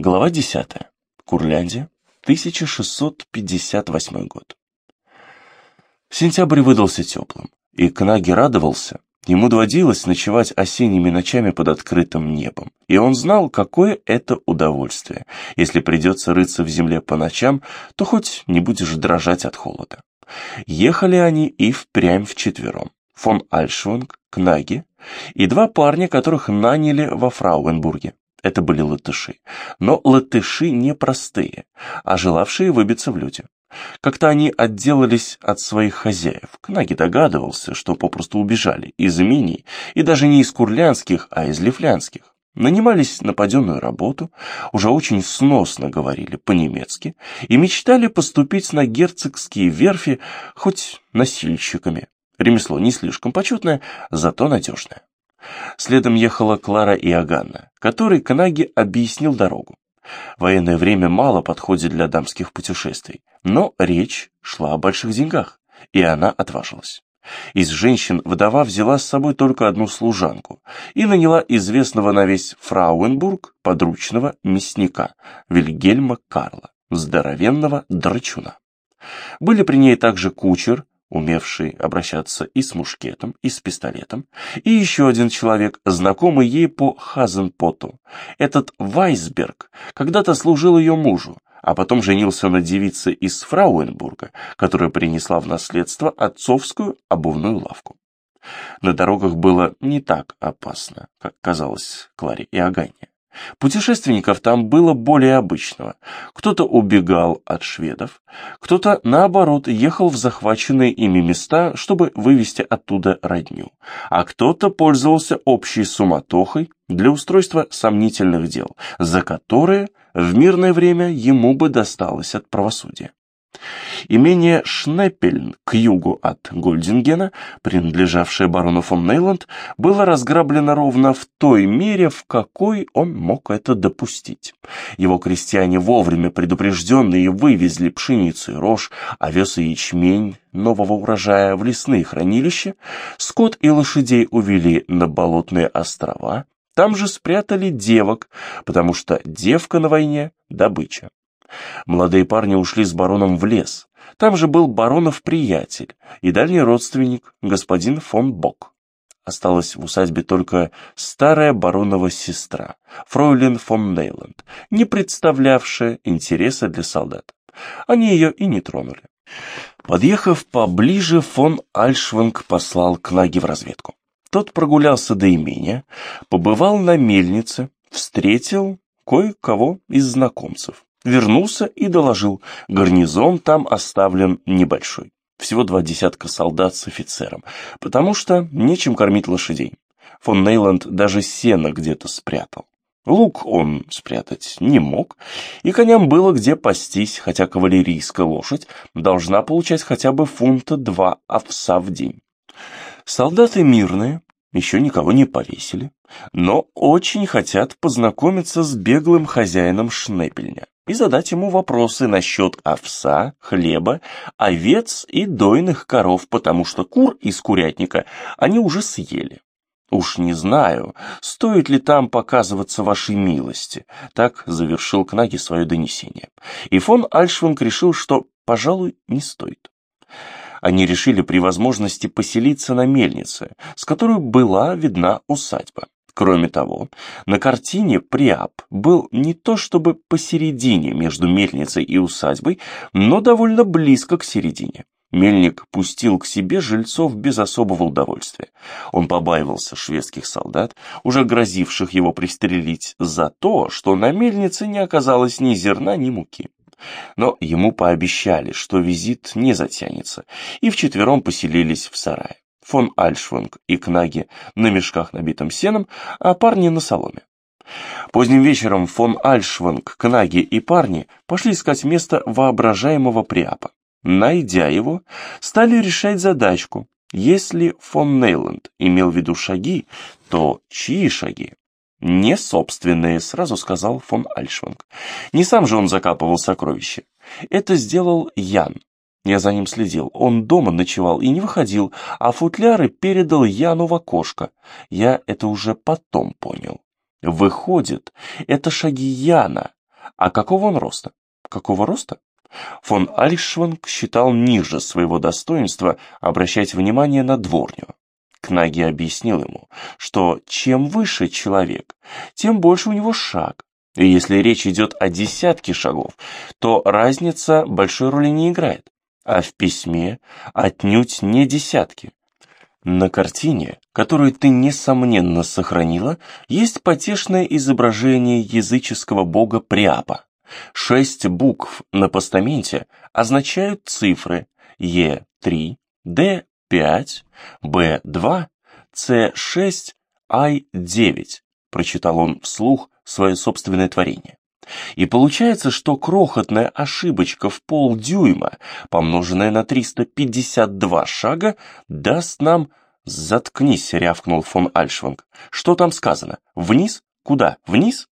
Глава 10. Курляндия, 1658 год. Сентябрь выдался теплым, и Кнаги радовался. Ему доводилось ночевать осенними ночами под открытым небом, и он знал, какое это удовольствие. Если придется рыться в земле по ночам, то хоть не будешь дрожать от холода. Ехали они и впрямь вчетвером. Фон Альшванг, Кнаги и два парня, которых наняли во Фрауенбурге. Это были латыши. Но латыши не простые, а желавшие выбиться в люди. Как-то они отделались от своих хозяев. Кнаги догадывался, что попросту убежали из имений, и даже не из курлянских, а из лифлянских. Нанимались на паденную работу, уже очень сносно говорили по-немецки и мечтали поступить на герцогские верфи хоть носильщиками. Ремесло не слишком почетное, зато надежное. Следом ехала Клара и Аганна, которой Канаги объяснил дорогу. Военное время мало подходит для дамских путешествий, но речь шла о больших деньгах, и она отважилась. Из женщин вдова взяла с собой только одну служанку и наняла известного на весь Фрауенбург подручного мясника Вильгельма Карла, здоровенного драчуна. Были при ней также кучер, умевший обращаться и с мушкетом, и с пистолетом, и еще один человек, знакомый ей по Хазенпоту. Этот Вайсберг когда-то служил ее мужу, а потом женился на девице из Фрауенбурга, которая принесла в наследство отцовскую обувную лавку. На дорогах было не так опасно, как казалось Кларе и Агане. Путешественников там было более обычного. Кто-то убегал от шведов, кто-то, наоборот, ехал в захваченные ими места, чтобы вывести оттуда родню, а кто-то пользовался общей суматохой для устройства сомнительных дел, за которые в мирное время ему бы досталось от правосудия. Имение Шнеппельн к югу от Гольдингена, принадлежавшее барону фон Нейланд, было разграблено ровно в той мере, в какой он мог это допустить. Его крестьяне вовремя предупрежденные вывезли пшеницу и рожь, овес и ячмень нового урожая в лесные хранилища, скот и лошадей увели на болотные острова, там же спрятали девок, потому что девка на войне – добыча. Молодые парни ушли с бароном в лес. Там же был баронов приятель и дальний родственник, господин фон Бок. Осталась в усадьбе только старая баронова сестра, фройлен фон Нейланд, не представлявшая интереса для солдат. Они ее и не тронули. Подъехав поближе, фон Альшванг послал Кнаги в разведку. Тот прогулялся до имения, побывал на мельнице, встретил кое-кого из знакомцев. Вернулся и доложил, гарнизон там оставлен небольшой. Всего два десятка солдат с офицером, потому что нечем кормить лошадей. Фон Нейланд даже сено где-то спрятал. Лук он спрятать не мог, и коням было где пастись, хотя кавалерийская лошадь должна получать хотя бы фунта два овса в день. Солдаты мирные, еще никого не повесили, но очень хотят познакомиться с беглым хозяином шнепельня и задать ему вопросы насчет овса, хлеба, овец и дойных коров, потому что кур из курятника они уже съели. Уж не знаю, стоит ли там показываться вашей милости, так завершил Кнаги свое донесение. И фон Альшванг решил, что, пожалуй, не стоит они решили при возможности поселиться на мельнице, с которой была видна усадьба. Кроме того, на картине Приап был не то чтобы посередине между мельницей и усадьбой, но довольно близко к середине. Мельник пустил к себе жильцов без особого удовольствия. Он побаивался шведских солдат, уже грозивших его пристрелить за то, что на мельнице не оказалось ни зерна, ни муки. Но ему пообещали, что визит не затянется, и вчетвером поселились в сарае. Фон Альшванг и Кнаги на мешках, набитым сеном, а парни на соломе. Поздним вечером фон Альшванг, Кнаги и парни пошли искать место воображаемого приапа. Найдя его, стали решать задачку. Если фон Нейланд имел в виду шаги, то чьи шаги? «Не собственные», — сразу сказал фон Альшванг. «Не сам же он закапывал сокровища. Это сделал Ян. Я за ним следил. Он дома ночевал и не выходил, а футляры передал Яну в окошко. Я это уже потом понял. Выходит, это шаги Яна, А какого он роста? Какого роста? Фон Альшванг считал ниже своего достоинства обращать внимание на дворню. Кнаги объяснил ему, что чем выше человек, тем больше у него шаг. И если речь идет о десятке шагов, то разница большой роли не играет, а в письме отнюдь не десятки. На картине, которую ты, несомненно, сохранила, есть потешное изображение языческого бога Приапа. Шесть букв на постаменте означают цифры Е3, Д5, Б2, С6, Ай9, прочитал он вслух свое собственное творение. И получается, что крохотная ошибочка в полдюйма, помноженная на 352 шага, даст нам... «Заткнись», — рявкнул фон Альшванг. «Что там сказано? Вниз? Куда? Вниз?»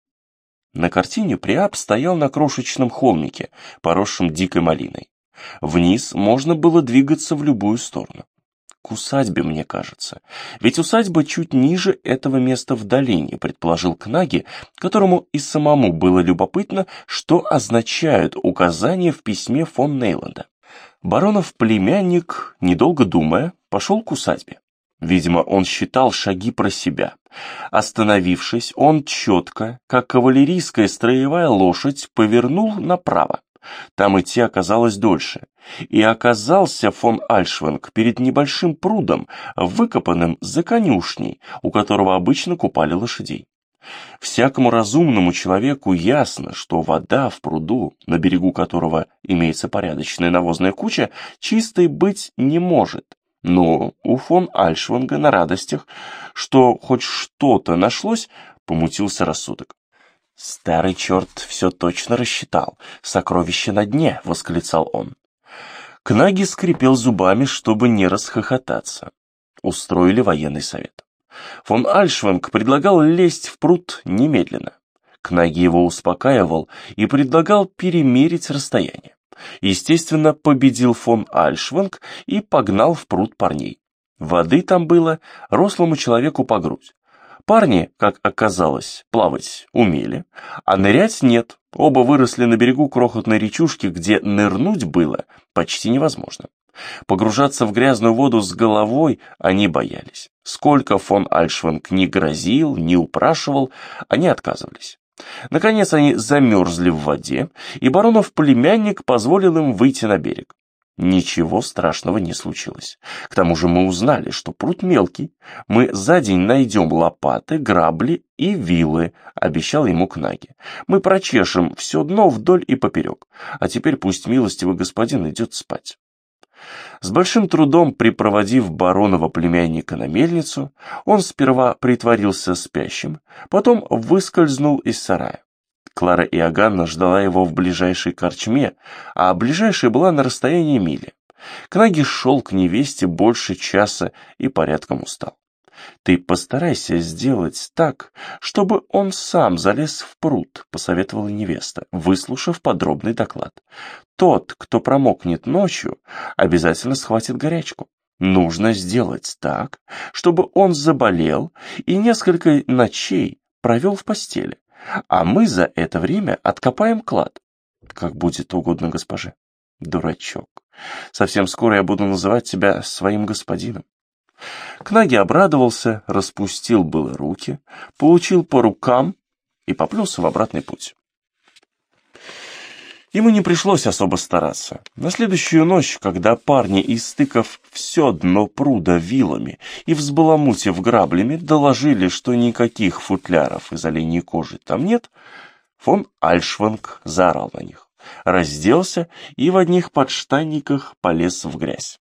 На картине Приап стоял на крошечном холмике, поросшем дикой малиной. Вниз можно было двигаться в любую сторону. К усадьбе, мне кажется. Ведь усадьба чуть ниже этого места в долине, предположил Кнаги, которому и самому было любопытно, что означают указания в письме фон Нейланда. Баронов племянник, недолго думая, пошел к усадьбе. Видимо, он считал шаги про себя. Остановившись, он четко, как кавалерийская строевая лошадь, повернул направо. Там идти оказалось дольше. И оказался фон Альшванг перед небольшим прудом, выкопанным за конюшней, у которого обычно купали лошадей. Всякому разумному человеку ясно, что вода в пруду, на берегу которого имеется порядочная навозная куча, чистой быть не может, но у фон Альшванга на радостях, что хоть что-то нашлось, помутился рассудок. «Старый черт все точно рассчитал. Сокровище на дне!» — восклицал он. Кнаги скрипел зубами, чтобы не расхохотаться. Устроили военный совет. Фон Альшванг предлагал лезть в пруд немедленно. Кнаги его успокаивал и предлагал перемерить расстояние. Естественно, победил фон Альшванг и погнал в пруд парней. Воды там было рослому человеку по грудь. Парни, как оказалось, плавать умели, а нырять нет. Оба выросли на берегу крохотной речушки, где нырнуть было почти невозможно. Погружаться в грязную воду с головой они боялись. Сколько фон Альшванг не грозил, не упрашивал, они отказывались. Наконец они замерзли в воде, и баронов племянник позволил им выйти на берег. Ничего страшного не случилось. К тому же мы узнали, что пруд мелкий. Мы за день найдем лопаты, грабли и вилы, обещал ему Кнаги. Мы прочешем все дно вдоль и поперек. А теперь пусть милостивый господин идет спать. С большим трудом припроводив баронова племянника на мельницу, он сперва притворился спящим, потом выскользнул из сарая. Клара Иоганна ждала его в ближайшей корчме, а ближайшая была на расстоянии мили. Кнаги шел к невесте больше часа и порядком устал. Ты постарайся сделать так, чтобы он сам залез в пруд, посоветовала невеста, выслушав подробный доклад. Тот, кто промокнет ночью, обязательно схватит горячку. Нужно сделать так, чтобы он заболел и несколько ночей провел в постели, а мы за это время откопаем клад. Как будет угодно госпоже. Дурачок. Совсем скоро я буду называть тебя своим господином. Кнаги обрадовался, распустил было руки, получил по рукам и поплелся в обратный путь. Ему не пришлось особо стараться. На следующую ночь, когда парни, истыкав все дно пруда вилами и взбаламутив граблями, доложили, что никаких футляров из оленьей кожи там нет, фон Альшванг заорал на них, разделся и в одних подштанниках полез в грязь.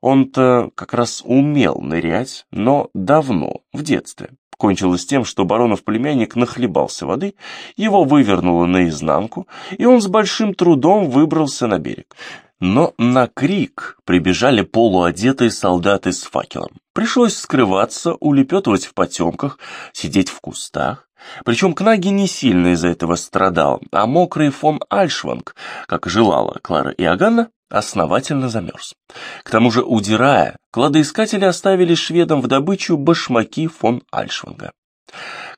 Он-то как раз умел нырять, но давно, в детстве. Кончилось тем, что баронов племянник нахлебался воды, его вывернуло наизнанку, и он с большим трудом выбрался на берег. Но на крик прибежали полуодетые солдаты с факелом. Пришлось скрываться, улепетывать в потемках, сидеть в кустах. Причем Кнаги не сильно из-за этого страдал, а мокрый фон Альшванг, как желала Клара Иоганна, основательно замерз. К тому же, удирая, кладоискатели оставили шведам в добычу башмаки фон Альшванга.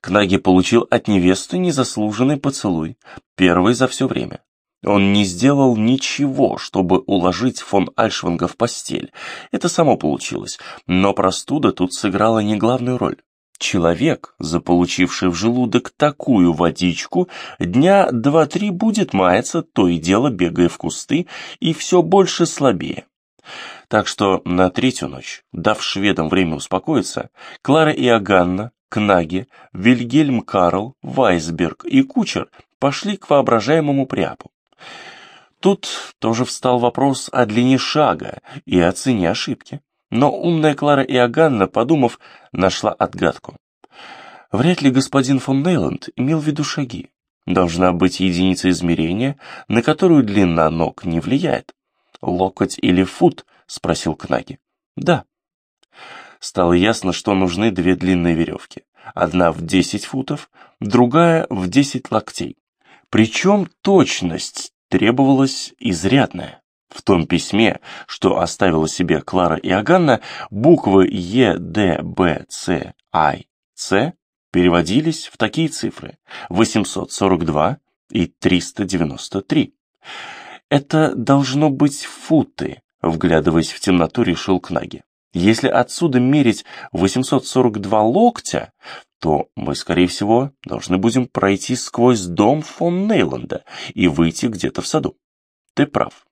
Кнаги получил от невесты незаслуженный поцелуй, первый за все время. Он не сделал ничего, чтобы уложить фон Альшванга в постель. Это само получилось, но простуда тут сыграла не главную роль. Человек, заполучивший в желудок такую водичку, дня два-три будет маяться, то и дело бегая в кусты, и все больше слабее. Так что на третью ночь, дав шведам время успокоиться, Клара и Аганна, Кнаги, Вильгельм Карл, Вайсберг и Кучер пошли к воображаемому Приапу. Тут тоже встал вопрос о длине шага и о цене ошибки. Но умная Клара Иоганна, подумав, нашла отгадку. Вряд ли господин фон Нейланд имел в виду шаги. Должна быть единица измерения, на которую длина ног не влияет. «Локоть или фут?» — спросил Кнаги. «Да». Стало ясно, что нужны две длинные веревки. Одна в 10 футов, другая в 10 локтей. Причем точность требовалась изрядная. В том письме, что оставила себе Клара Иоганна, буквы Е, Д, Б, С, I, С переводились в такие цифры 842 и 393. Это должно быть футы, вглядываясь в темноту, решил Кнаги. Если отсюда мерить 842 локтя, то мы, скорее всего, должны будем пройти сквозь дом фон Нейланда и выйти где-то в саду. Ты прав.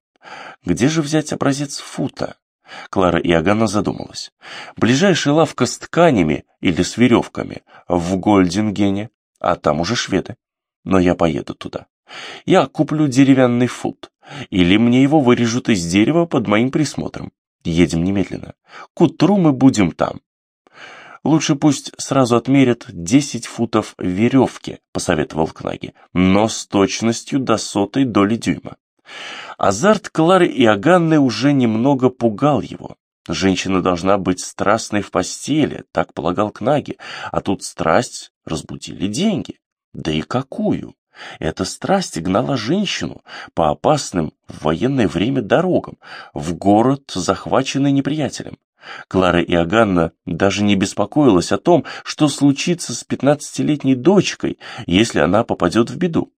Где же взять образец фута? Клара Иоганна задумалась. Ближайшая лавка с тканями или с веревками в Гольдингене, а там уже шведы. Но я поеду туда. Я куплю деревянный фут, или мне его вырежут из дерева под моим присмотром. Едем немедленно. К утру мы будем там. Лучше пусть сразу отмерят 10 футов веревки, посоветовал Кнаги, но с точностью до сотой доли дюйма. Азарт Клары и Аганны уже немного пугал его. Женщина должна быть страстной в постели, так полагал Кнаги, а тут страсть разбудили деньги. Да и какую? Эта страсть гнала женщину по опасным в военное время дорогам, в город, захваченный неприятелем. Клара Иоганна даже не беспокоилась о том, что случится с пятнадцатилетней дочкой, если она попадет в беду.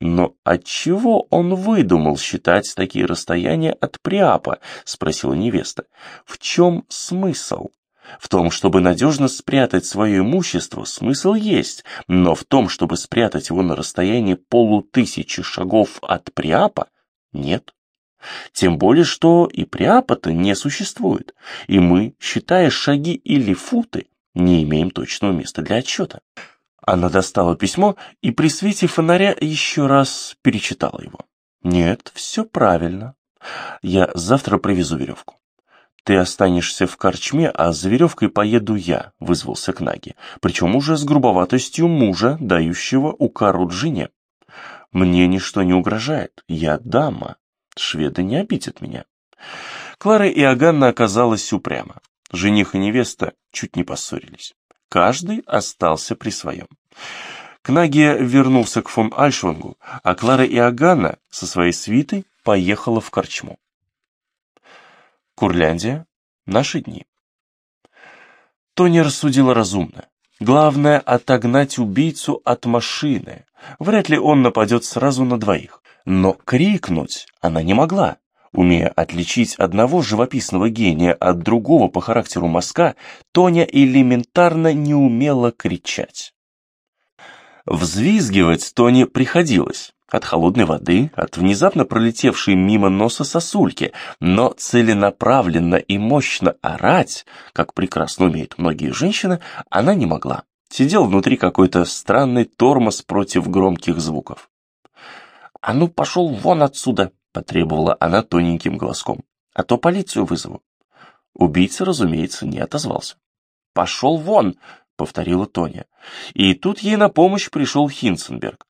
«Но отчего он выдумал считать такие расстояния от Приапа?» — спросила невеста. «В чем смысл?» В том, чтобы надежно спрятать свое имущество, смысл есть, но в том, чтобы спрятать его на расстоянии полутысячи шагов от Приапа, нет. Тем более, что и Приапа-то не существует, и мы, считая шаги или футы, не имеем точного места для отсчета. Она достала письмо и при свете фонаря еще раз перечитала его. Нет, все правильно. Я завтра привезу веревку. «Ты останешься в корчме, а за веревкой поеду я», — вызвался Кнаги, причем уже с грубоватостью мужа, дающего укорот жене. «Мне ничто не угрожает, я дама, шведы не обидят меня». Клара и Аганна оказалась упряма. Жених и невеста чуть не поссорились. Каждый остался при своем. Кнагия вернулся к фон Альшвангу, а Клара и Аганна со своей свитой поехала в корчму. Курляндия. Наши дни. Тони рассудила разумно. Главное — отогнать убийцу от машины. Вряд ли он нападет сразу на двоих. Но крикнуть она не могла. Умея отличить одного живописного гения от другого по характеру мазка, Тоня элементарно не умела кричать. Взвизгивать Тоне приходилось. От холодной воды, от внезапно пролетевшей мимо носа сосульки, но целенаправленно и мощно орать, как прекрасно умеют многие женщины, она не могла. Сидел внутри какой-то странный тормоз против громких звуков. «А ну, пошел вон отсюда!» — потребовала она тоненьким голоском. «А то полицию вызову». Убийца, разумеется, не отозвался. «Пошел вон!» — повторила Тоня. И тут ей на помощь пришел Хинценберг.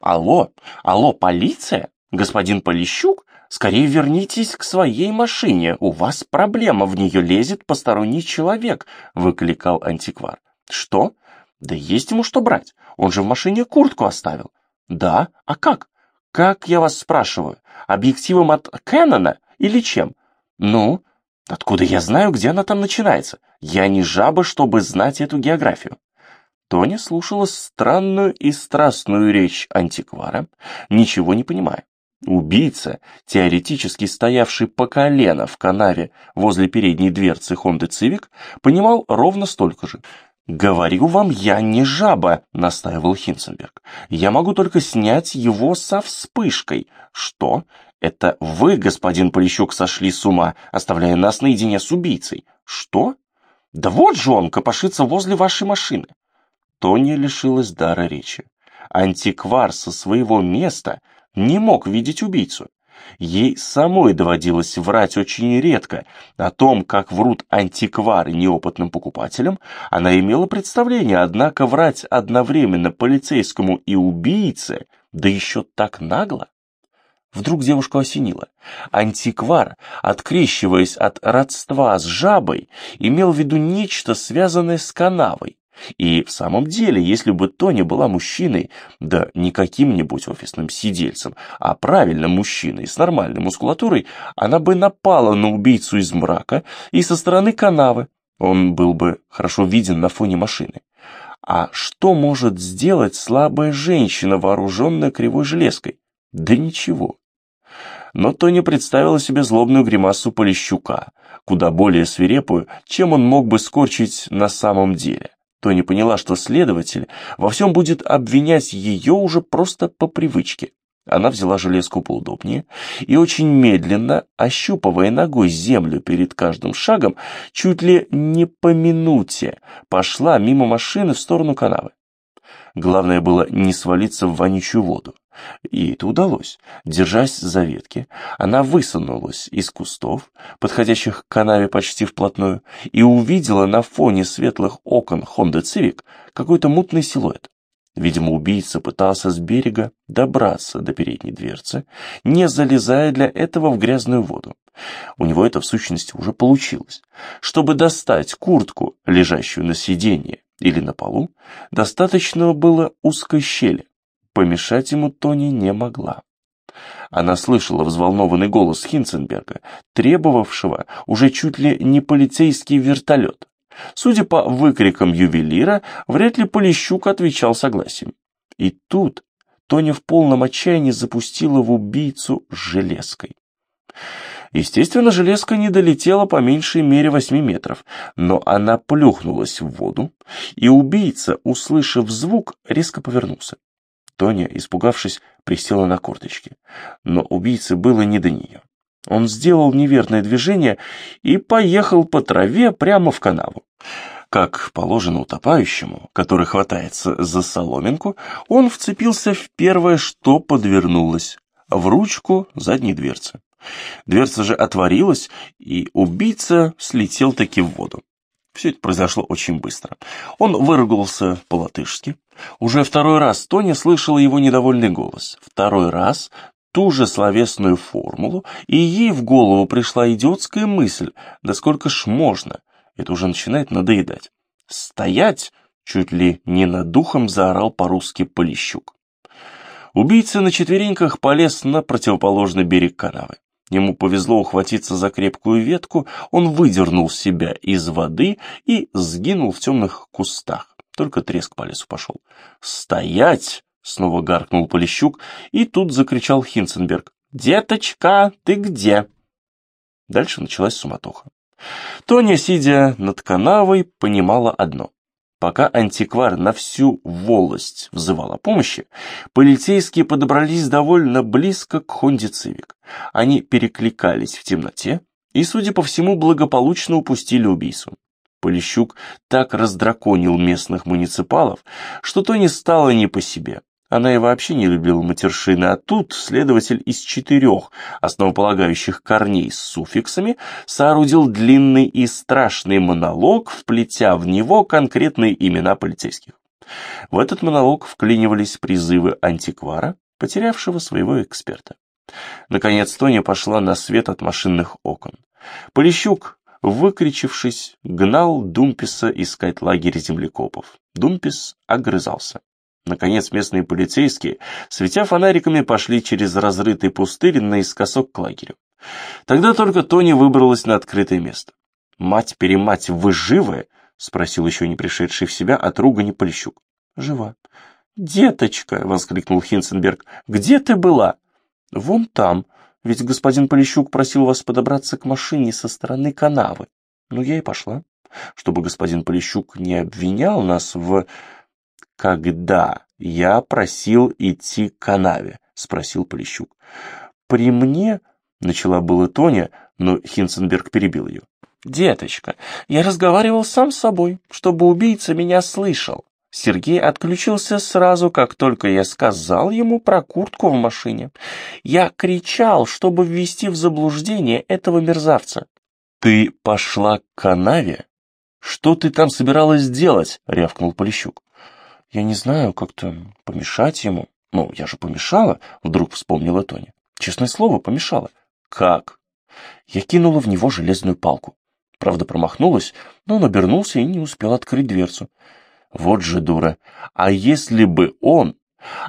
«Алло, алло, полиция? Господин Полищук? Скорее вернитесь к своей машине, у вас проблема, в нее лезет посторонний человек», — выкликал антиквар. «Что? Да есть ему что брать, он же в машине куртку оставил». «Да? А как? Как, я вас спрашиваю, объективом от Кэнона или чем?» «Ну, откуда я знаю, где она там начинается? Я не жаба, чтобы знать эту географию». Тоня слушала странную и страстную речь антиквара, ничего не понимая. Убийца, теоретически стоявший по колено в канаве возле передней дверцы Хонды Цивик, понимал ровно столько же. «Говорю вам, я не жаба», — настаивал Хинценберг. «Я могу только снять его со вспышкой». «Что? Это вы, господин Полищук, сошли с ума, оставляя нас наедине с убийцей?» «Что? Да вот же он копошится возле вашей машины». Тоня лишилась дара речи. Антиквар со своего места не мог видеть убийцу. Ей самой доводилось врать очень редко. О том, как врут антиквары неопытным покупателям, она имела представление, однако врать одновременно полицейскому и убийце, да еще так нагло. Вдруг девушку осенило. Антиквар, открещиваясь от родства с жабой, имел в виду нечто, связанное с канавой. И в самом деле, если бы Тоня была мужчиной, да не каким-нибудь офисным сидельцем, а правильным мужчиной с нормальной мускулатурой, она бы напала на убийцу из мрака и со стороны канавы. Он был бы хорошо виден на фоне машины. А что может сделать слабая женщина, вооруженная кривой железкой? Да ничего. Но Тоня представила себе злобную гримасу Полищука, куда более свирепую, чем он мог бы скорчить на самом деле. Тони поняла, что следователь во всем будет обвинять ее уже просто по привычке. Она взяла железку поудобнее и очень медленно, ощупывая ногой землю перед каждым шагом, чуть ли не по минуте, пошла мимо машины в сторону канавы. Главное было не свалиться в вонючую воду. И это удалось. Держась за ветки, она высунулась из кустов, подходящих к канаве почти вплотную, и увидела на фоне светлых окон Honda Civic какой-то мутный силуэт. Видимо, убийца пытался с берега добраться до передней дверцы, не залезая для этого в грязную воду. У него это в сущности уже получилось. Чтобы достать куртку, лежащую на сиденье или на полу, достаточно было узкой щели. Помешать ему Тони не могла. Она слышала взволнованный голос Хинценберга, требовавшего уже чуть ли не полицейский вертолет. Судя по выкрикам ювелира, вряд ли Полищук отвечал согласием. И тут Тоня в полном отчаянии запустила в убийцу железкой. Естественно, железка не долетела по меньшей мере восьми метров, но она плюхнулась в воду, и убийца, услышав звук, резко повернулся. Тоня, испугавшись, присела на корточки. Но убийце было не до нее. Он сделал неверное движение и поехал по траве прямо в канаву. Как положено утопающему, который хватается за соломинку, он вцепился в первое, что подвернулось, в ручку задней дверцы. Дверца же отворилась, и убийца слетел таки в воду. Все это произошло очень быстро. Он выругался по-латышски. Уже второй раз Тоня слышала его недовольный голос. Второй раз ту же словесную формулу, и ей в голову пришла идиотская мысль, да сколько ж можно, это уже начинает надоедать. «Стоять!» — чуть ли не над духом заорал по-русски Полищук. Убийца на четвереньках полез на противоположный берег канавы. Ему повезло ухватиться за крепкую ветку, он выдернул себя из воды и сгинул в темных кустах. Только треск по лесу пошел. «Стоять!» — снова гаркнул Полищук, и тут закричал Хинценберг. «Деточка, ты где?» Дальше началась суматоха. Тоня, сидя над канавой, понимала одно. Пока антиквар на всю волость взывал о помощи, полицейские подобрались довольно близко к Хонде Цивик. Они перекликались в темноте и, судя по всему, благополучно упустили убийцу. Полищук так раздраконил местных муниципалов, что то не стало не по себе. Она и вообще не любила матершины, а тут следователь из четырех основополагающих корней с суффиксами соорудил длинный и страшный монолог, вплетя в него конкретные имена полицейских. В этот монолог вклинивались призывы антиквара, потерявшего своего эксперта. Наконец Тоня пошла на свет от машинных окон. Полищук, выкричившись, гнал Думписа искать лагерь землекопов. Думпис огрызался. Наконец местные полицейские, светя фонариками, пошли через разрытый пустырь наискосок к лагерю. Тогда только Тони выбралась на открытое место. «Мать-перемать, вы живы?» спросил еще не пришедший в себя от ругани Полищук. «Жива». «Деточка!» — воскликнул Хинценберг. «Где ты была?» «Вон там. Ведь господин Полищук просил вас подобраться к машине со стороны канавы. Ну, я и пошла, чтобы господин Полищук не обвинял нас в...» «Когда я просил идти к канаве?» — спросил Полищук. «При мне...» — начала было Тоня, но Хинценберг перебил ее. «Деточка, я разговаривал сам с собой, чтобы убийца меня слышал. Сергей отключился сразу, как только я сказал ему про куртку в машине. Я кричал, чтобы ввести в заблуждение этого мерзавца. «Ты пошла к канаве? Что ты там собиралась делать?» — рявкнул Полищук. «Я не знаю, как-то помешать ему». «Ну, я же помешала», — вдруг вспомнила Тоня. «Честное слово, помешала». «Как?» Я кинула в него железную палку. Правда, промахнулась, но он обернулся и не успел открыть дверцу. Вот же дура. А если бы он...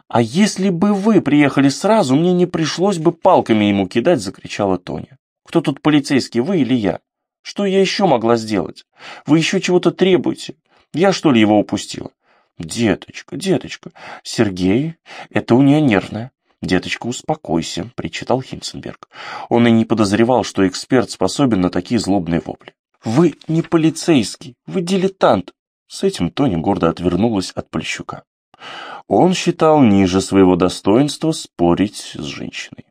А если бы вы приехали сразу, мне не пришлось бы палками ему кидать, закричала Тоня. Кто тут полицейский, вы или я? Что я еще могла сделать? Вы еще чего-то требуете? Я что ли его упустила? Деточка, деточка, Сергей, это у нее нервное. «Деточка, успокойся», — причитал Хинценберг. Он и не подозревал, что эксперт способен на такие злобные вопли. «Вы не полицейский, вы дилетант». С этим Тони гордо отвернулась от Полищука. Он считал ниже своего достоинства спорить с женщиной.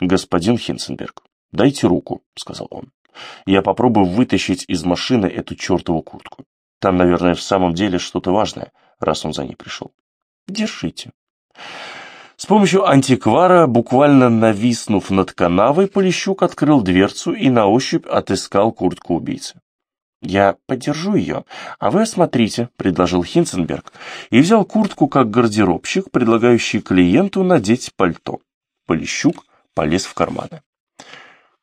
«Господин Хинценберг, дайте руку», — сказал он. «Я попробую вытащить из машины эту чертову куртку. Там, наверное, в самом деле что-то важное, раз он за ней пришел. Держите». С помощью антиквара, буквально нависнув над канавой, Полищук открыл дверцу и на ощупь отыскал куртку убийцы. «Я подержу ее, а вы осмотрите», — предложил Хинценберг, и взял куртку как гардеробщик, предлагающий клиенту надеть пальто. Полищук полез в карманы.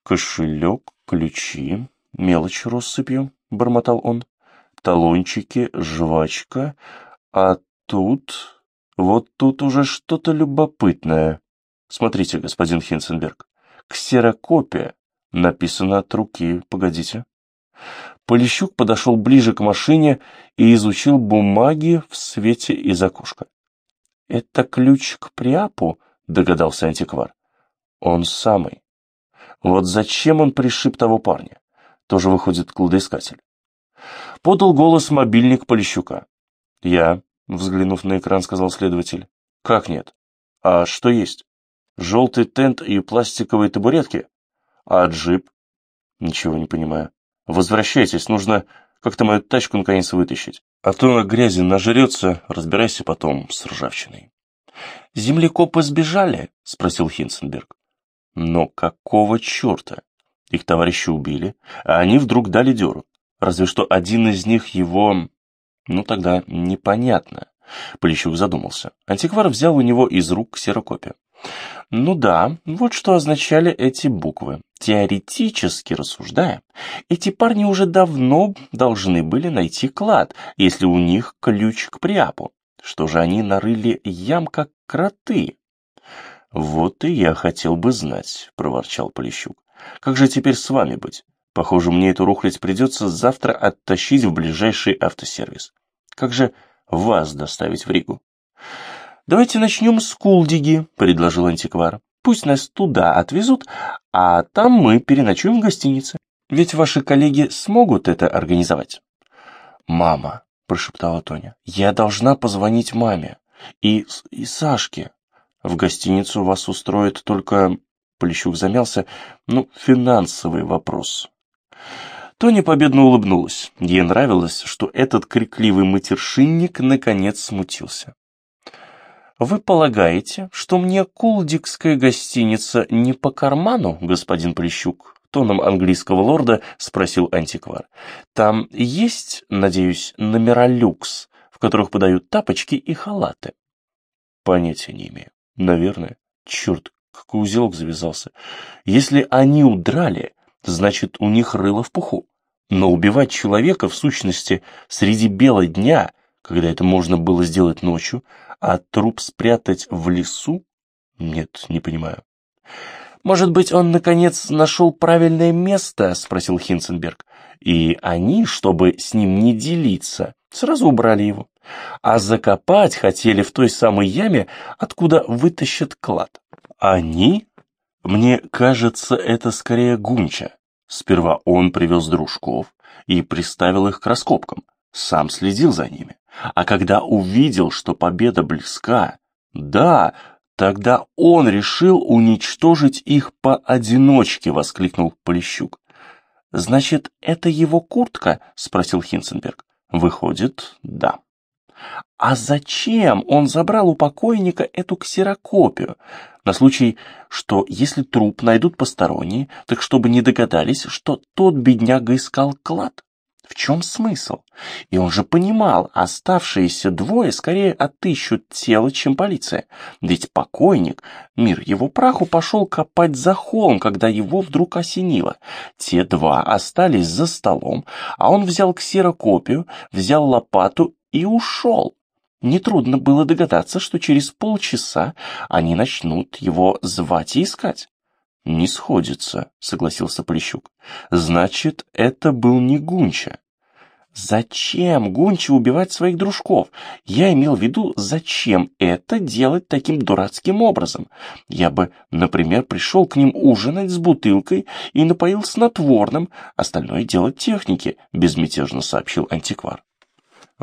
«Кошелек, ключи, мелочь россыпью», — бормотал он, — «талончики, жвачка, а тут вот тут уже что-то любопытное. Смотрите, господин Хинценберг. Ксерокопия. Написано от руки. Погодите. Полищук подошел ближе к машине и изучил бумаги в свете из окошка. «Это ключ к Приапу?» — догадался антиквар. «Он самый. Вот зачем он пришиб того парня? Тоже выходит кладоискатель». Подал голос мобильник Полищука. «Я. Взглянув на экран, сказал следователь. Как нет? А что есть? Желтый тент и пластиковые табуретки? А джип? Ничего не понимаю. Возвращайтесь, нужно как-то мою тачку наконец вытащить. А то грязи нажрется, разбирайся потом с ржавчиной. «Землекопы сбежали?» — спросил Хинценберг. «Но какого черта? Их товарищи убили, а они вдруг дали дёру. Разве что один из них его ну тогда непонятно. Полищук задумался. Антиквар взял у него из рук ксерокопию. Ну да, вот что означали эти буквы. Теоретически рассуждая, эти парни уже давно должны были найти клад, если у них ключ к Приапу. Что же они нарыли ям, как кроты? Вот и я хотел бы знать, проворчал Полищук. Как же теперь с вами быть? Похоже, мне эту рухлядь придется завтра оттащить в ближайший автосервис. Как же вас доставить в Ригу? Давайте начнем с Кулдиги, предложил антиквар. Пусть нас туда отвезут, а там мы переночуем в гостинице. Ведь ваши коллеги смогут это организовать. Мама, прошептала Тоня, я должна позвонить маме и, и Сашке. В гостиницу вас устроит только... Полищук замялся. Ну, финансовый вопрос. Тони победно улыбнулась. Ей нравилось, что этот крикливый матершинник наконец смутился. «Вы полагаете, что мне кулдикская гостиница не по карману, господин Плещук?» Тоном английского лорда спросил антиквар. «Там есть, надеюсь, номера люкс, в которых подают тапочки и халаты?» «Понятия не имею. Наверное. Черт, какой узелок завязался. Если они удрали, значит, у них рыло в пуху. Но убивать человека, в сущности, среди бела дня, когда это можно было сделать ночью, а труп спрятать в лесу? Нет, не понимаю. «Может быть, он, наконец, нашел правильное место?» — спросил Хинценберг. И они, чтобы с ним не делиться, сразу убрали его. А закопать хотели в той самой яме, откуда вытащат клад. Они? Мне кажется, это скорее Гунча. Сперва он привез дружков и приставил их к раскопкам, сам следил за ними. А когда увидел, что победа близка, да, тогда он решил уничтожить их поодиночке, воскликнул Полищук. Значит, это его куртка? спросил Хинценберг. Выходит, да. А зачем он забрал у покойника эту ксерокопию? На случай, что если труп найдут посторонние, так чтобы не догадались, что тот бедняга искал клад. В чем смысл? И он же понимал, оставшиеся двое скорее отыщут тело, чем полиция. Ведь покойник, мир его праху, пошел копать за холм, когда его вдруг осенило. Те два остались за столом, а он взял ксерокопию, взял лопату и ушел. Нетрудно было догадаться, что через полчаса они начнут его звать и искать. «Не сходится», — согласился Полищук. «Значит, это был не Гунча». «Зачем Гунча убивать своих дружков? Я имел в виду, зачем это делать таким дурацким образом? Я бы, например, пришел к ним ужинать с бутылкой и напоил снотворным, остальное дело техники», — безмятежно сообщил антиквар.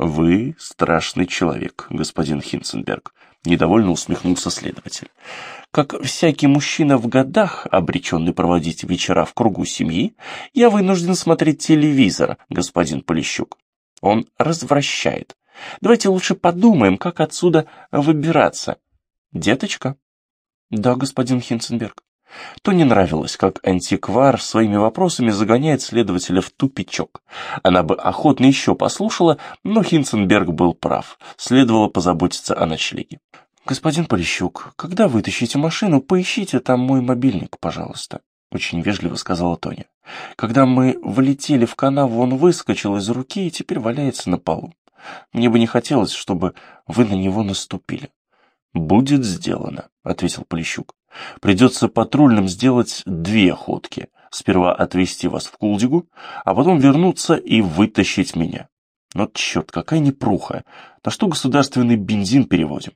«Вы страшный человек, господин Хинценберг», — недовольно усмехнулся следователь. «Как всякий мужчина в годах, обреченный проводить вечера в кругу семьи, я вынужден смотреть телевизор, господин Полищук. Он развращает. Давайте лучше подумаем, как отсюда выбираться. Деточка?» «Да, господин Хинценберг». То не нравилось, как антиквар своими вопросами загоняет следователя в тупичок. Она бы охотно еще послушала, но Хинценберг был прав. Следовало позаботиться о ночлеге. «Господин Полищук, когда вытащите машину, поищите там мой мобильник, пожалуйста», — очень вежливо сказала Тоня. «Когда мы влетели в канаву, он выскочил из руки и теперь валяется на полу. Мне бы не хотелось, чтобы вы на него наступили». «Будет сделано», — ответил Полищук. Придется патрульным сделать две ходки. Сперва отвезти вас в Кулдигу, а потом вернуться и вытащить меня. Но черт, какая непруха. На что государственный бензин перевозим?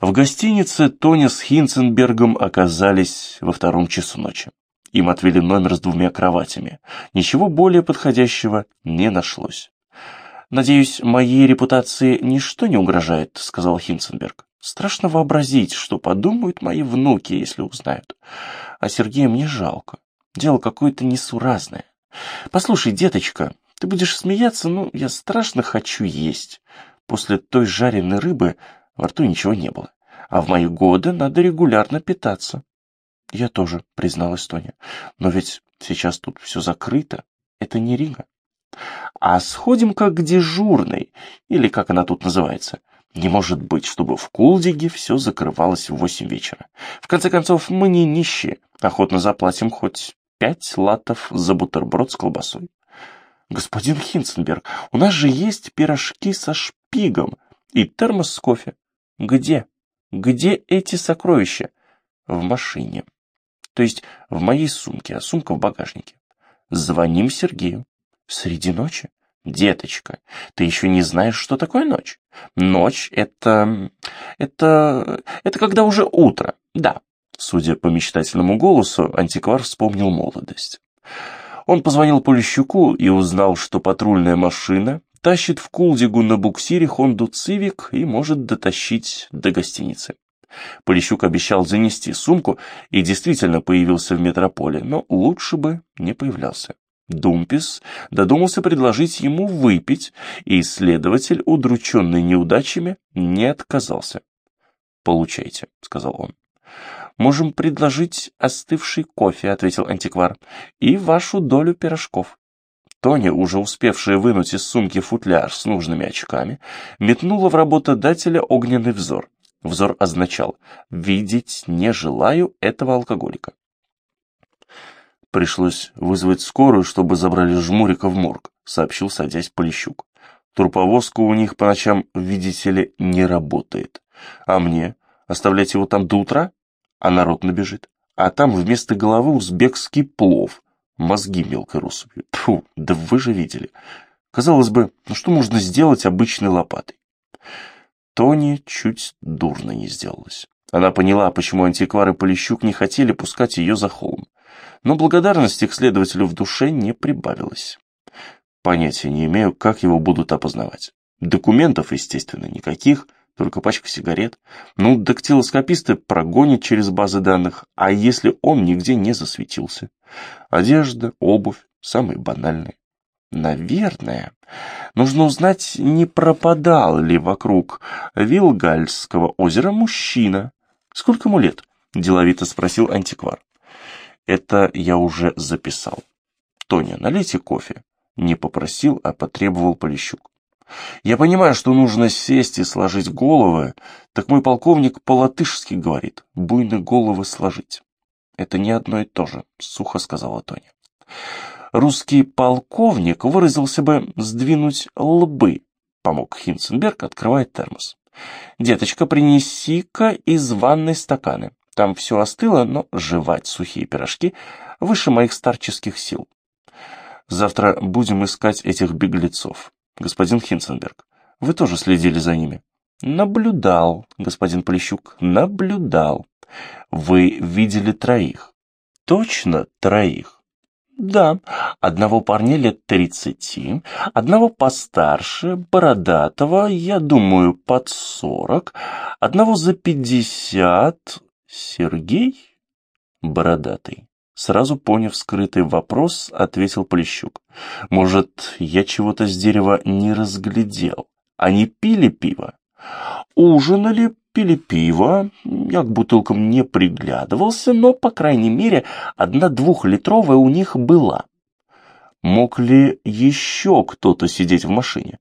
В гостинице Тоня с Хинценбергом оказались во втором часу ночи. Им отвели номер с двумя кроватями. Ничего более подходящего не нашлось. «Надеюсь, моей репутации ничто не угрожает», — сказал Хинценберг. Страшно вообразить, что подумают мои внуки, если узнают. А Сергея мне жалко. Дело какое-то несуразное. Послушай, деточка, ты будешь смеяться, но я страшно хочу есть. После той жареной рыбы во рту ничего не было. А в мои годы надо регулярно питаться. Я тоже, призналась Тоня. Но ведь сейчас тут все закрыто. Это не Рига. А сходим-ка к дежурной, или как она тут называется. Не может быть, чтобы в Кулдиге все закрывалось в восемь вечера. В конце концов, мы не нищие, охотно заплатим хоть пять латов за бутерброд с колбасой. Господин Хинценберг, у нас же есть пирожки со шпигом и термос с кофе. Где? Где эти сокровища? В машине. То есть в моей сумке, а сумка в багажнике. Звоним Сергею. Среди ночи? Деточка, ты еще не знаешь, что такое ночь. Ночь — это... это... это когда уже утро, да. Судя по мечтательному голосу, антиквар вспомнил молодость. Он позвонил Полищуку и узнал, что патрульная машина тащит в Кулдигу на буксире Хонду Цивик и может дотащить до гостиницы. Полищук обещал занести сумку и действительно появился в метрополе, но лучше бы не появлялся. Думпис додумался предложить ему выпить, и следователь, удрученный неудачами, не отказался. «Получайте», — сказал он. «Можем предложить остывший кофе», — ответил антиквар, — «и вашу долю пирожков». Тоня, уже успевшая вынуть из сумки футляр с нужными очками, метнула в работодателя огненный взор. Взор означал «видеть не желаю этого алкоголика». Пришлось вызвать скорую, чтобы забрали жмурика в морг, сообщил, садясь Полищук. Труповозка у них по ночам, видите ли, не работает. А мне? Оставлять его там до утра? А народ набежит. А там вместо головы узбекский плов. Мозги мелкой россыпью. Тьфу, да вы же видели. Казалось бы, ну что можно сделать обычной лопатой? Тони чуть дурно не сделалась. Она поняла, почему антиквары Полищук не хотели пускать ее за холм. Но благодарности к следователю в душе не прибавилось. Понятия не имею, как его будут опознавать. Документов, естественно, никаких, только пачка сигарет. Ну, дактилоскописты прогонят через базы данных, а если он нигде не засветился? Одежда, обувь, самые банальные. Наверное, нужно узнать, не пропадал ли вокруг Вилгальского озера мужчина. Сколько ему лет? Деловито спросил антиквар. Это я уже записал. Тоня, налейте кофе. Не попросил, а потребовал Полищук. Я понимаю, что нужно сесть и сложить головы, так мой полковник по-латышски говорит, буйны головы сложить. Это не одно и то же, сухо сказала Тоня. Русский полковник выразился бы «сдвинуть лбы», помог Хинценберг, открывая термос. «Деточка, принеси-ка из ванной стаканы. Там все остыло, но жевать сухие пирожки выше моих старческих сил. Завтра будем искать этих беглецов. Господин Хинценберг, вы тоже следили за ними? Наблюдал, господин Полищук, наблюдал. Вы видели троих? Точно троих? Да, одного парня лет тридцати, одного постарше, бородатого, я думаю, под сорок, одного за пятьдесят. Сергей? Бородатый. Сразу поняв скрытый вопрос, ответил Полищук. «Может, я чего-то с дерева не разглядел? Они пили пиво?» «Ужинали, пили пиво. Я к бутылкам не приглядывался, но, по крайней мере, одна двухлитровая у них была». «Мог ли еще кто-то сидеть в машине?»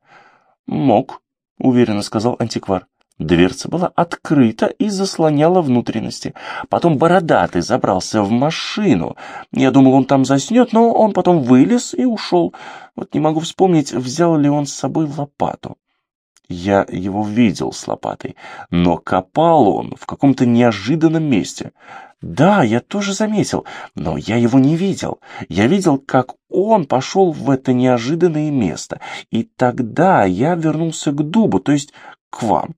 «Мог», — уверенно сказал антиквар. Дверца была открыта и заслоняла внутренности. Потом бородатый забрался в машину. Я думал, он там заснет, но он потом вылез и ушел. Вот не могу вспомнить, взял ли он с собой лопату. Я его видел с лопатой, но копал он в каком-то неожиданном месте. Да, я тоже заметил, но я его не видел. Я видел, как он пошел в это неожиданное место. И тогда я вернулся к дубу, то есть к вам.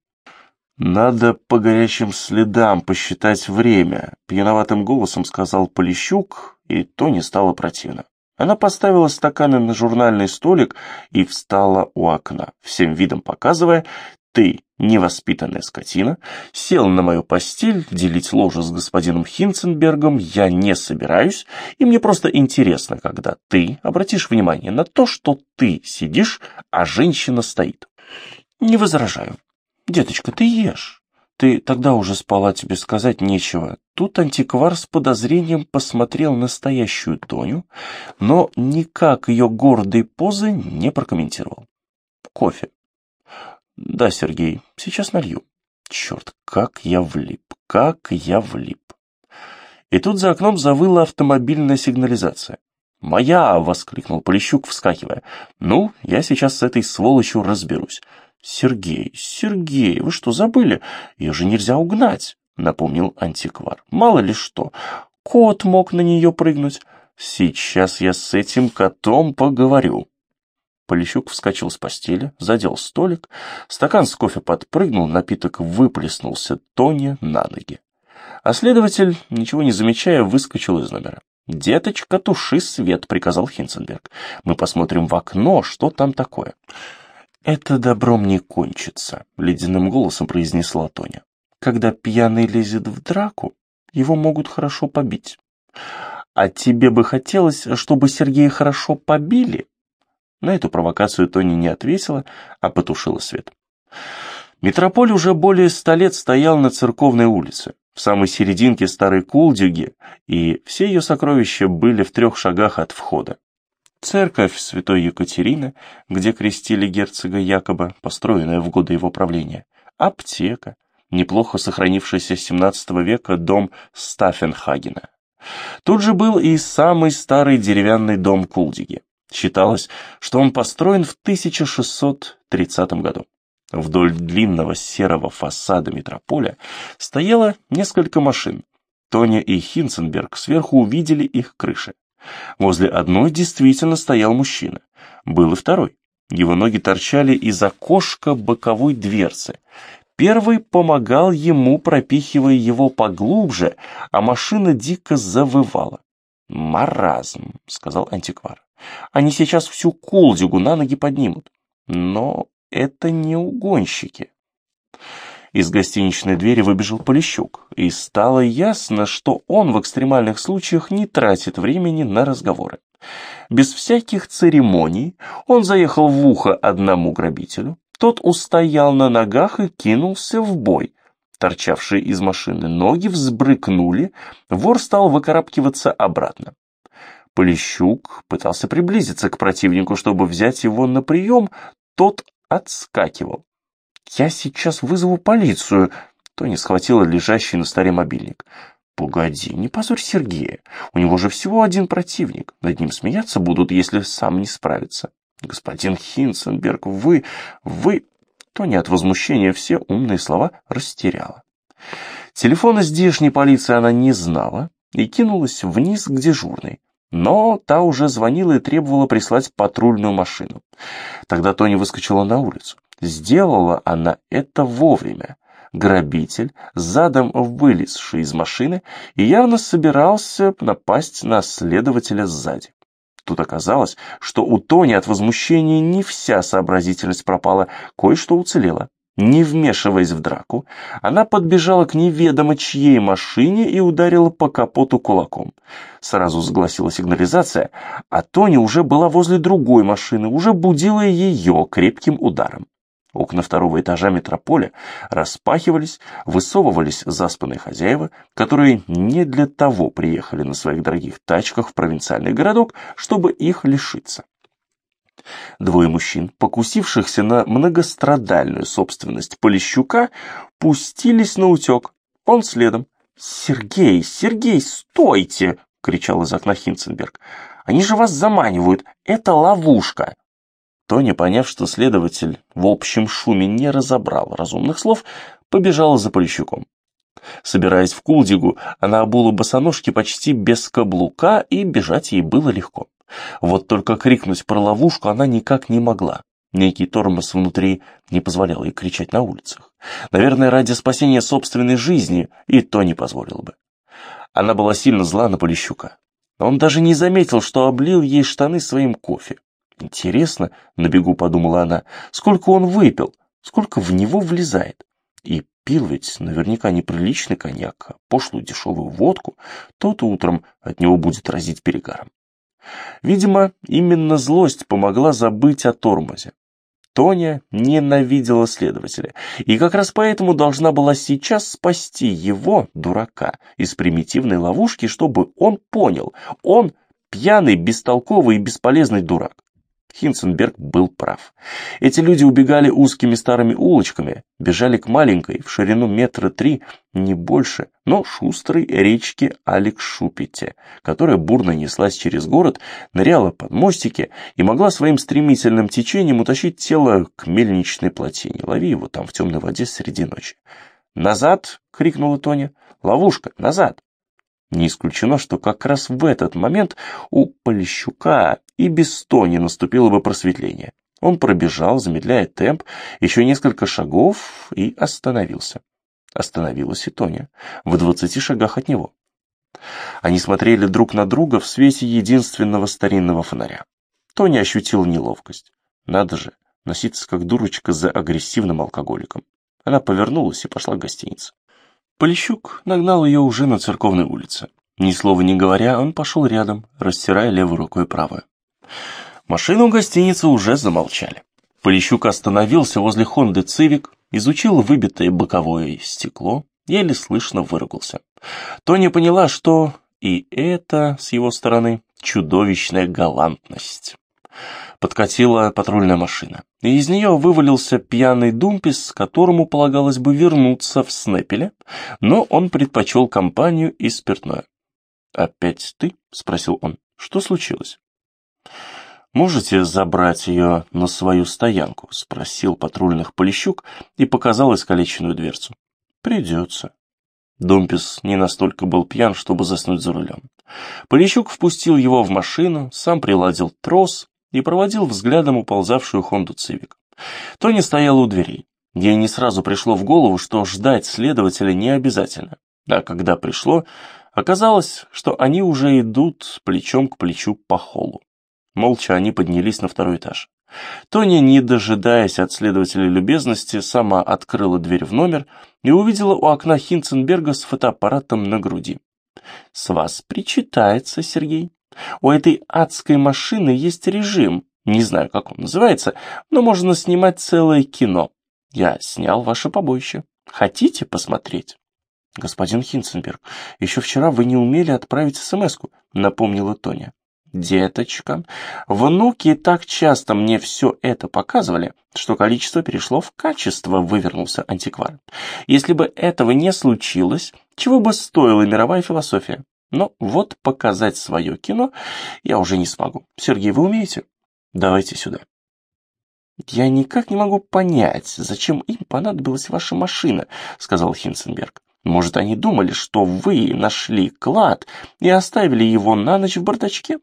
«Надо по горячим следам посчитать время», — пьяноватым голосом сказал Полищук, и то не стало противно. Она поставила стаканы на журнальный столик и встала у окна, всем видом показывая, «Ты, невоспитанная скотина, сел на мою постель, делить ложе с господином Хинценбергом я не собираюсь, и мне просто интересно, когда ты обратишь внимание на то, что ты сидишь, а женщина стоит. Не возражаю. «Деточка, ты ешь. Ты тогда уже спала, тебе сказать нечего». Тут антиквар с подозрением посмотрел на стоящую Тоню, но никак ее гордой позы не прокомментировал. «Кофе». «Да, Сергей, сейчас налью». «Черт, как я влип, как я влип». И тут за окном завыла автомобильная сигнализация. «Моя!» — воскликнул Полищук, вскакивая. «Ну, я сейчас с этой сволочью разберусь. «Сергей, Сергей, вы что, забыли? Ее же нельзя угнать», — напомнил антиквар. «Мало ли что, кот мог на нее прыгнуть. Сейчас я с этим котом поговорю». Полищук вскочил с постели, задел столик, стакан с кофе подпрыгнул, напиток выплеснулся Тоне на ноги. А следователь, ничего не замечая, выскочил из номера. «Деточка, туши свет», — приказал Хинценберг. «Мы посмотрим в окно, что там такое». «Это добром не кончится», — ледяным голосом произнесла Тоня. «Когда пьяный лезет в драку, его могут хорошо побить. А тебе бы хотелось, чтобы Сергея хорошо побили?» На эту провокацию Тоня не ответила, а потушила свет. Метрополь уже более ста лет стоял на церковной улице, в самой серединке старой Кулдюги, и все ее сокровища были в трех шагах от входа. Церковь святой Екатерины, где крестили герцога Якоба, построенная в годы его правления. Аптека, неплохо сохранившийся с 17 века дом Стаффенхагена. Тут же был и самый старый деревянный дом Кулдиги. Считалось, что он построен в 1630 году. Вдоль длинного серого фасада метрополя стояло несколько машин. Тоня и Хинценберг сверху увидели их крыши. Возле одной действительно стоял мужчина. Был и второй. Его ноги торчали из окошка боковой дверцы. Первый помогал ему, пропихивая его поглубже, а машина дико завывала. «Маразм», — сказал антиквар. «Они сейчас всю Кулдигу на ноги поднимут. Но это не угонщики». Из гостиничной двери выбежал Полищук, и стало ясно, что он в экстремальных случаях не тратит времени на разговоры. Без всяких церемоний он заехал в ухо одному грабителю, тот устоял на ногах и кинулся в бой. Торчавшие из машины ноги взбрыкнули, вор стал выкарабкиваться обратно. Полищук пытался приблизиться к противнику, чтобы взять его на прием, тот отскакивал. «Я сейчас вызову полицию», — Тони схватила лежащий на столе мобильник. «Погоди, не позорь Сергея. У него же всего один противник. Над ним смеяться будут, если сам не справится». «Господин Хинценберг, вы... вы...» Тони от возмущения все умные слова растеряла. Телефона здешней полиции она не знала и кинулась вниз к дежурной. Но та уже звонила и требовала прислать патрульную машину. Тогда Тони выскочила на улицу. Сделала она это вовремя. Грабитель, задом вылезший из машины, и явно собирался напасть на следователя сзади. Тут оказалось, что у Тони от возмущения не вся сообразительность пропала, кое-что уцелело. Не вмешиваясь в драку, она подбежала к неведомо чьей машине и ударила по капоту кулаком. Сразу загласила сигнализация, а Тони уже была возле другой машины, уже будила ее крепким ударом. Окна второго этажа метрополя распахивались, высовывались заспанные хозяева, которые не для того приехали на своих дорогих тачках в провинциальный городок, чтобы их лишиться. Двое мужчин, покусившихся на многострадальную собственность Полищука, пустились на утек. Он следом. «Сергей, Сергей, стойте!» — кричал из окна Хинценберг. «Они же вас заманивают! Это ловушка!» Тоня, поняв, что следователь в общем шуме не разобрал разумных слов, побежала за Полищуком. Собираясь в Кулдигу, она обула босоножки почти без каблука, и бежать ей было легко. Вот только крикнуть про ловушку она никак не могла. Некий тормоз внутри не позволял ей кричать на улицах. Наверное, ради спасения собственной жизни и то не позволил бы. Она была сильно зла на Полищука. Он даже не заметил, что облил ей штаны своим кофе. Интересно, на бегу подумала она, сколько он выпил, сколько в него влезает. И пил ведь наверняка неприличный коньяк, а пошлую дешевую водку, тот утром от него будет разить перегаром. Видимо, именно злость помогла забыть о тормозе. Тоня ненавидела следователя, и как раз поэтому должна была сейчас спасти его, дурака, из примитивной ловушки, чтобы он понял, он пьяный, бестолковый и бесполезный дурак. Хинценберг был прав. Эти люди убегали узкими старыми улочками, бежали к маленькой, в ширину метра три, не больше, но шустрой речке Алекшупите, которая бурно неслась через город, ныряла под мостики и могла своим стремительным течением утащить тело к мельничной плотине. Лови его там в темной воде среди ночи. «Назад!» — крикнула Тоня. «Ловушка! Назад!» Не исключено, что как раз в этот момент у Полищука и без Тони наступило бы просветление. Он пробежал, замедляя темп, еще несколько шагов и остановился. Остановилась и Тоня, в двадцати шагах от него. Они смотрели друг на друга в свете единственного старинного фонаря. Тоня ощутил неловкость. Надо же, носиться как дурочка за агрессивным алкоголиком. Она повернулась и пошла к гостинице. Полищук нагнал ее уже на церковной улице. Ни слова не говоря, он пошел рядом, растирая левой рукой правую. Машину гостиницы уже замолчали. Полищук остановился возле Хонды Цивик, изучил выбитое боковое стекло, еле слышно выругался. Тоня поняла, что и это, с его стороны, чудовищная галантность. Подкатила патрульная машина, и из нее вывалился пьяный думпис, которому полагалось бы вернуться в Снепеле, но он предпочел компанию и спиртное. «Опять ты?» — спросил он. «Что случилось?» «Можете забрать ее на свою стоянку?» — спросил патрульных Полищук и показал искалеченную дверцу. «Придется». Домпис не настолько был пьян, чтобы заснуть за рулем. Полищук впустил его в машину, сам приладил трос и проводил взглядом уползавшую Хонду Цивик. Тони стояла у дверей. Ей не сразу пришло в голову, что ждать следователя не обязательно. А когда пришло, оказалось, что они уже идут плечом к плечу по холлу. Молча они поднялись на второй этаж. Тоня, не дожидаясь от следователя любезности, сама открыла дверь в номер и увидела у окна Хинценберга с фотоаппаратом на груди. «С вас причитается, Сергей. У этой адской машины есть режим, не знаю, как он называется, но можно снимать целое кино. Я снял ваше побоище. Хотите посмотреть?» «Господин Хинценберг, еще вчера вы не умели отправить смс-ку», — напомнила Тоня. «Деточка, внуки так часто мне все это показывали, что количество перешло в качество», — вывернулся антиквар. «Если бы этого не случилось, чего бы стоила мировая философия? Но вот показать свое кино я уже не смогу. Сергей, вы умеете? Давайте сюда». «Я никак не могу понять, зачем им понадобилась ваша машина», — сказал Хинценберг. «Может, они думали, что вы нашли клад и оставили его на ночь в бардачке?»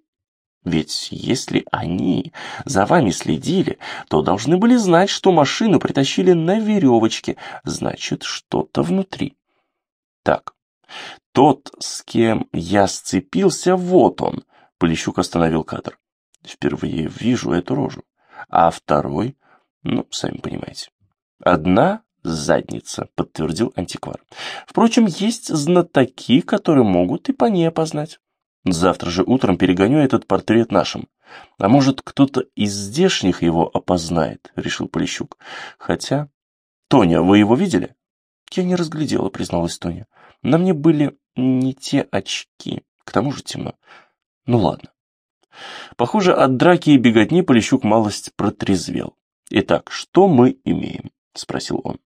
Ведь если они за вами следили, то должны были знать, что машину притащили на веревочке, значит, что-то внутри. Так, тот, с кем я сцепился, вот он. Полищук остановил кадр. Впервые вижу эту рожу. А второй, ну, сами понимаете. Одна задница, подтвердил антиквар. Впрочем, есть знатоки, которые могут и по ней опознать. Завтра же утром перегоню этот портрет нашим. А может, кто-то из здешних его опознает, решил Полищук. Хотя... Тоня, вы его видели? Я не разглядела, призналась Тоня. На мне были не те очки. К тому же темно. Ну ладно. Похоже, от драки и беготни Полищук малость протрезвел. Итак, что мы имеем? Спросил он.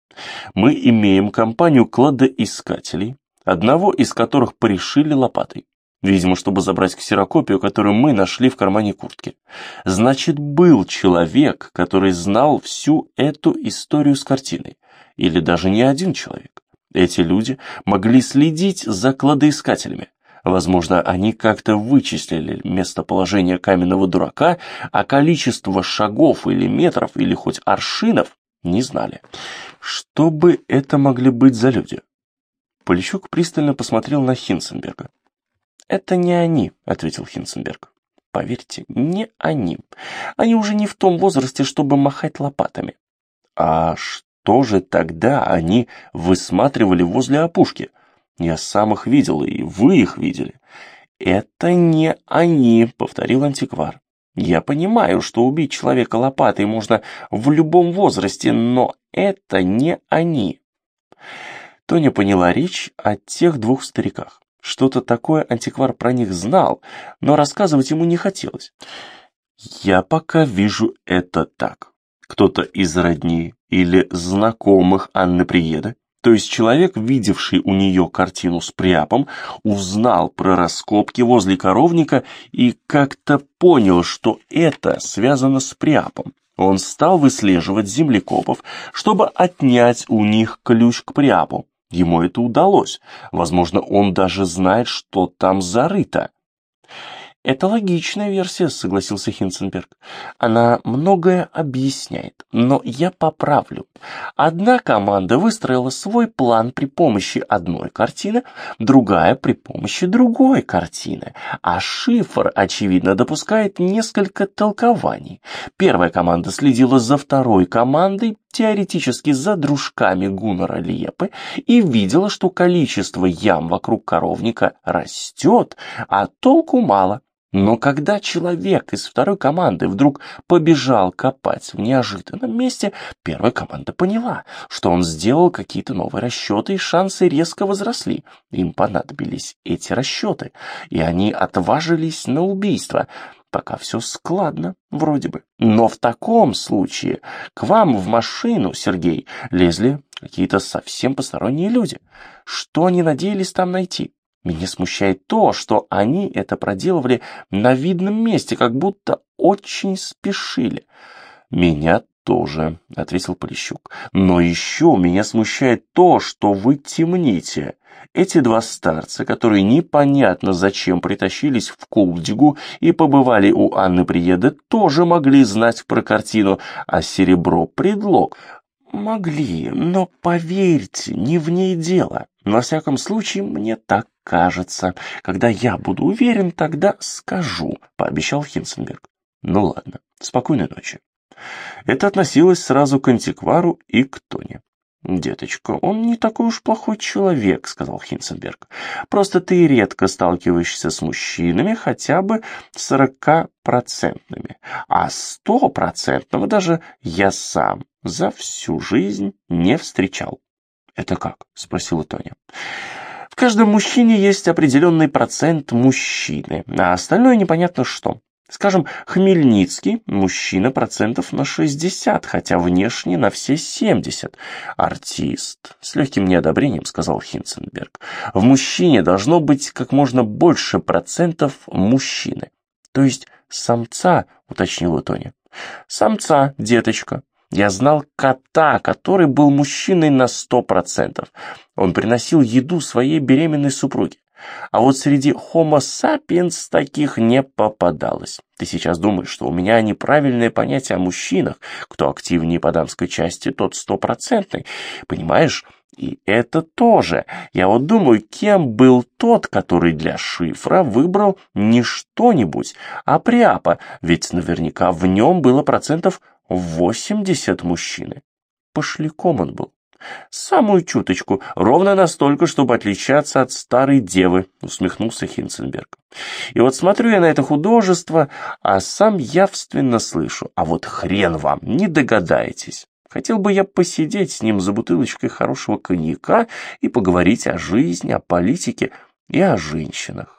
Мы имеем компанию кладоискателей, одного из которых порешили лопатой. Видимо, чтобы забрать ксерокопию, которую мы нашли в кармане куртки. Значит, был человек, который знал всю эту историю с картиной. Или даже не один человек. Эти люди могли следить за кладоискателями. Возможно, они как-то вычислили местоположение каменного дурака, а количество шагов или метров, или хоть аршинов не знали. Что бы это могли быть за люди? Полищук пристально посмотрел на Хинценберга. «Это не они», — ответил Хинценберг. «Поверьте, не они. Они уже не в том возрасте, чтобы махать лопатами». «А что же тогда они высматривали возле опушки? Я сам их видел, и вы их видели». «Это не они», — повторил антиквар. «Я понимаю, что убить человека лопатой можно в любом возрасте, но это не они». Тоня поняла речь о тех двух стариках. Что-то такое антиквар про них знал, но рассказывать ему не хотелось. Я пока вижу это так. Кто-то из родни или знакомых Анны Приеда, то есть человек, видевший у нее картину с Приапом, узнал про раскопки возле коровника и как-то понял, что это связано с Приапом. Он стал выслеживать землекопов, чтобы отнять у них ключ к Приапу. Ему это удалось. Возможно, он даже знает, что там зарыто. «Это логичная версия», — согласился Хинценберг. «Она многое объясняет, но я поправлю. Одна команда выстроила свой план при помощи одной картины, другая при помощи другой картины, а шифр, очевидно, допускает несколько толкований. Первая команда следила за второй командой, теоретически за дружками Гуннера Лепы, и видела, что количество ям вокруг коровника растет, а толку мало. Но когда человек из второй команды вдруг побежал копать в неожиданном месте, первая команда поняла, что он сделал какие-то новые расчеты, и шансы резко возросли. Им понадобились эти расчеты, и они отважились на убийство. Пока все складно, вроде бы. Но в таком случае к вам в машину, Сергей, лезли какие-то совсем посторонние люди. Что они надеялись там найти? Меня смущает то, что они это проделывали на видном месте, как будто очень спешили. Меня тоже», — ответил Полищук. «Но еще меня смущает то, что вы темните. Эти два старца, которые непонятно зачем притащились в Кулдигу и побывали у Анны Приеды, тоже могли знать про картину, а серебро — предлог. Могли, но поверьте, не в ней дело. На всяком случае, мне так кажется. Когда я буду уверен, тогда скажу, пообещал Хинценберг. Ну ладно, спокойной ночи. Это относилось сразу к антиквару и к Тоне. «Деточка, он не такой уж плохой человек», — сказал Хинценберг. «Просто ты редко сталкиваешься с мужчинами хотя бы сорокапроцентными, а стопроцентного даже я сам за всю жизнь не встречал». «Это как?» — спросила Тоня. «В каждом мужчине есть определенный процент мужчины, а остальное непонятно что. Скажем, Хмельницкий – мужчина процентов на 60, хотя внешне на все 70. Артист. С легким неодобрением сказал Хинценберг. В мужчине должно быть как можно больше процентов мужчины. То есть самца, уточнила Тоня. Самца, деточка. Я знал кота, который был мужчиной на сто процентов. Он приносил еду своей беременной супруге. А вот среди homo sapiens таких не попадалось. Ты сейчас думаешь, что у меня неправильное понятие о мужчинах. Кто активнее по дамской части, тот стопроцентный. Понимаешь? И это тоже. Я вот думаю, кем был тот, который для шифра выбрал не что-нибудь, а пряпа, ведь наверняка в нем было процентов 80 мужчины. Пошляком он был. «Самую чуточку, ровно настолько, чтобы отличаться от старой девы», — усмехнулся Хинценберг. «И вот смотрю я на это художество, а сам явственно слышу, а вот хрен вам, не догадаетесь». Хотел бы я посидеть с ним за бутылочкой хорошего коньяка и поговорить о жизни, о политике и о женщинах.